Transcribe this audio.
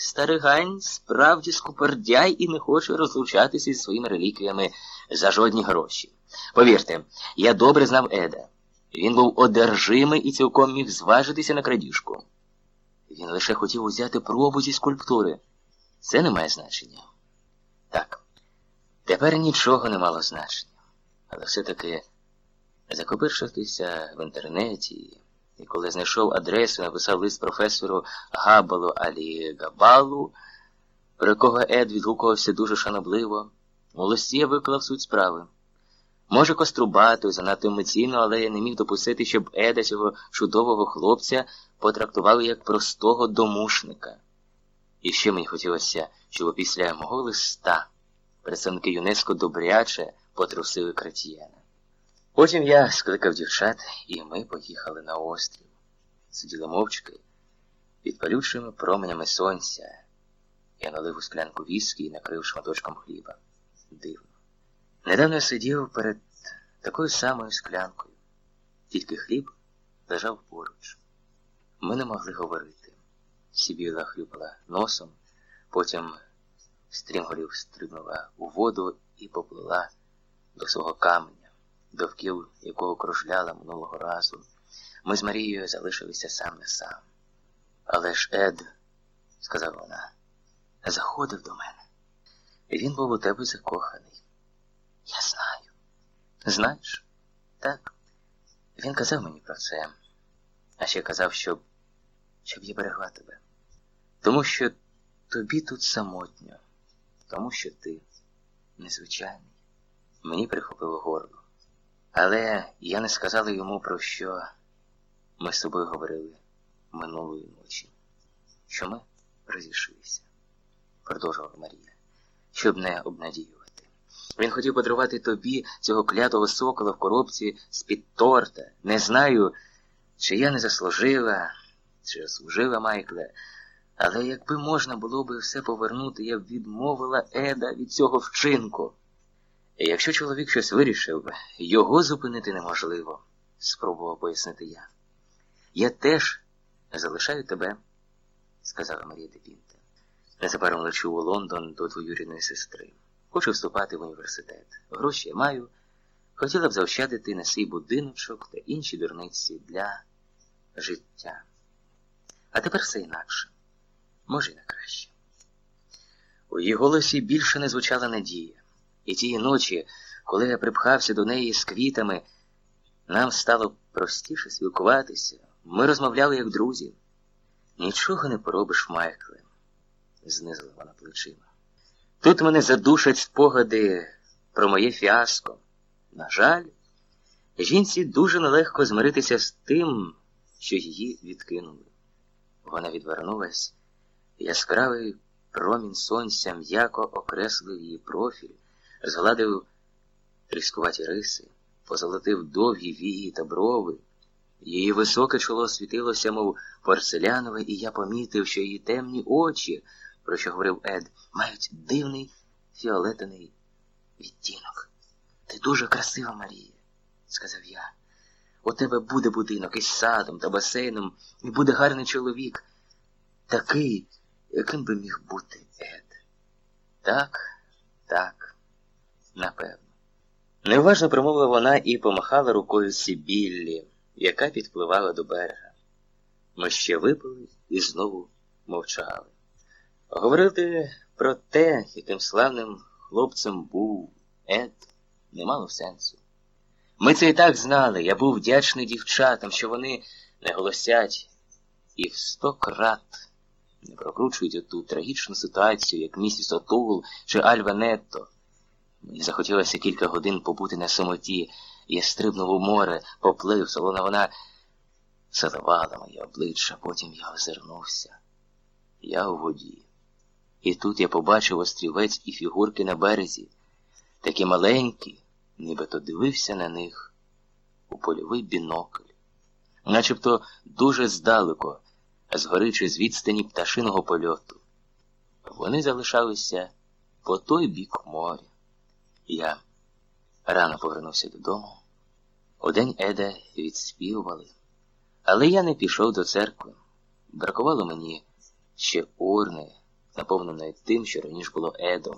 Старий Гань справді скупердяй і не хоче розлучатися зі своїми реліквіями за жодні гроші. Повірте, я добре знав Еда. Він був одержимий і цілком міг зважитися на крадіжку. Він лише хотів узяти пробу зі скульптури. Це не має значення. Так, тепер нічого не мало значення. Але все-таки закопиршитися в інтернеті, і коли знайшов адресу, написав лист професору Габалу Алі Габалу, про якого Ед відгукувався дуже шанобливо, у листі я виклав суть справи. Може, кострубато і занадто емоційно, але я не міг допустити, щоб Еда, цього чудового хлопця, потрактували як простого домушника. І ще мені хотілося, щоб після мого листа представники ЮНЕСКО добряче потрусили кратіяна. Потім я скликав дівчат, і ми поїхали на острів. Сиділи мовчки під палючими променями сонця. Я налив у склянку віскі і накрив шматочком хліба. Дивно. Недавно я сидів перед такою самою склянкою, тільки хліб лежав поруч. Ми не могли говорити. Сібіла хлюпала носом, потім стрімголів стрибнула у воду і поплила до свого каменя, довкіл якого кружляла минулого разу. Ми з Марією залишилися сам на сам. Але ж Ед, сказала вона, заходив до мене. І він був у тебе закоханий. Я знаю. Знаєш? Так. Він казав мені про це, а ще казав, щоб щоб я берегла тебе. Тому що тобі тут самотньо, тому що ти незвичайний. Мені прихопило горло. Але я не сказала йому, про що ми з тобою говорили минулої ночі, що ми розійшлися, продовжувала Марія, щоб не обнадіювати. Він хотів подарувати тобі цього клятого сокола в коробці з-під торта. Не знаю, чи я не заслужила, чи заслужила Майкле, але якби можна було би все повернути, я б відмовила Еда від цього вчинку. Якщо чоловік щось вирішив, його зупинити неможливо, спробував пояснити я. Я теж залишаю тебе, сказала Марія Депінте. Незабаром лечу у Лондон до двоюрідної сестри. Хочу вступати в університет. Гроші я маю. Хотіла б заощадити на свій будиночок та інші дурниці для життя. А тепер все інакше. Може, й на краще. У її голосі більше не звучала надія. І тієї ночі, коли я припхався до неї з квітами, нам стало простіше спілкуватися. Ми розмовляли як друзі. Нічого не поробиш, Майкле, знизила вона плечима. Тут мене задушать спогади про моє фіаско. На жаль, жінці дуже нелегко змиритися з тим, що її відкинули. Вона відвернулась, яскравий промінь сонця м'яко окреслив її профіль, згладив тріскуваті риси, позолотив довгі вії та брови. Її високе чоло світилося, мов порцелянове, і я помітив, що її темні очі, про що говорив Ед, мають дивний фіолетовий відтінок. Ти дуже красива, Марія, сказав я. У тебе буде будинок із садом та басейном, і буде гарний чоловік, такий, яким би міг бути Ед. Так, так, напевно. Неважно промовила вона і помахала рукою Сібіллі, яка підпливала до берега. Ми ще випили і знову мовчали. Говорити про те, яким славним хлопцем був Ед, не мало сенсу. Ми це і так знали. Я був вдячний дівчатам, що вони не голосять і в сто крат не прокручують оту трагічну ситуацію, як місіс Отул чи Альва Нетто. Мені захотілося кілька годин побути на самоті. Я стрибнув у море, поплив, солона вона заливала моє обличчя, потім я озирнувся. Я у воді. І тут я побачив острівець і фігурки на березі, такі маленькі, нібито дивився на них у польовий бінокль, начебто дуже здалеко, згори чи з відстані пташиного польоту. Вони залишалися по той бік моря. Я рано повернувся додому. Удень Еда відспівували, але я не пішов до церкви. Бракувало мені ще урни наповненої тим, що раніше було едом.